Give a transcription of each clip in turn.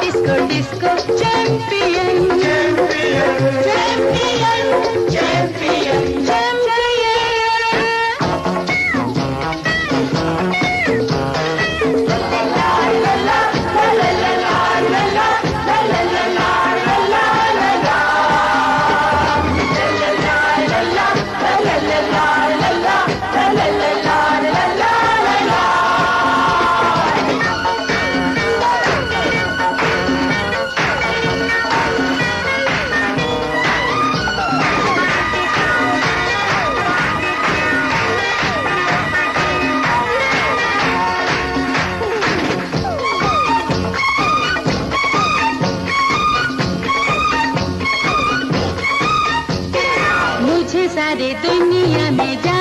disco, disco. दुनिया में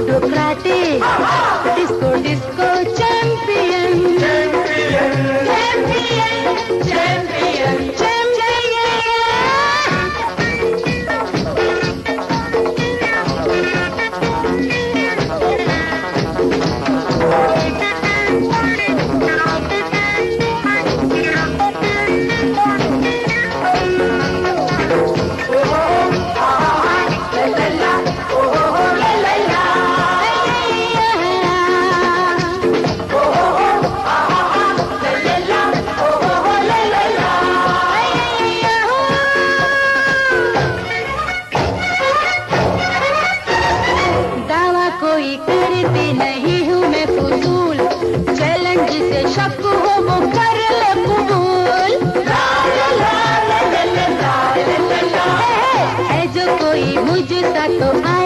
duduk rati. तो आ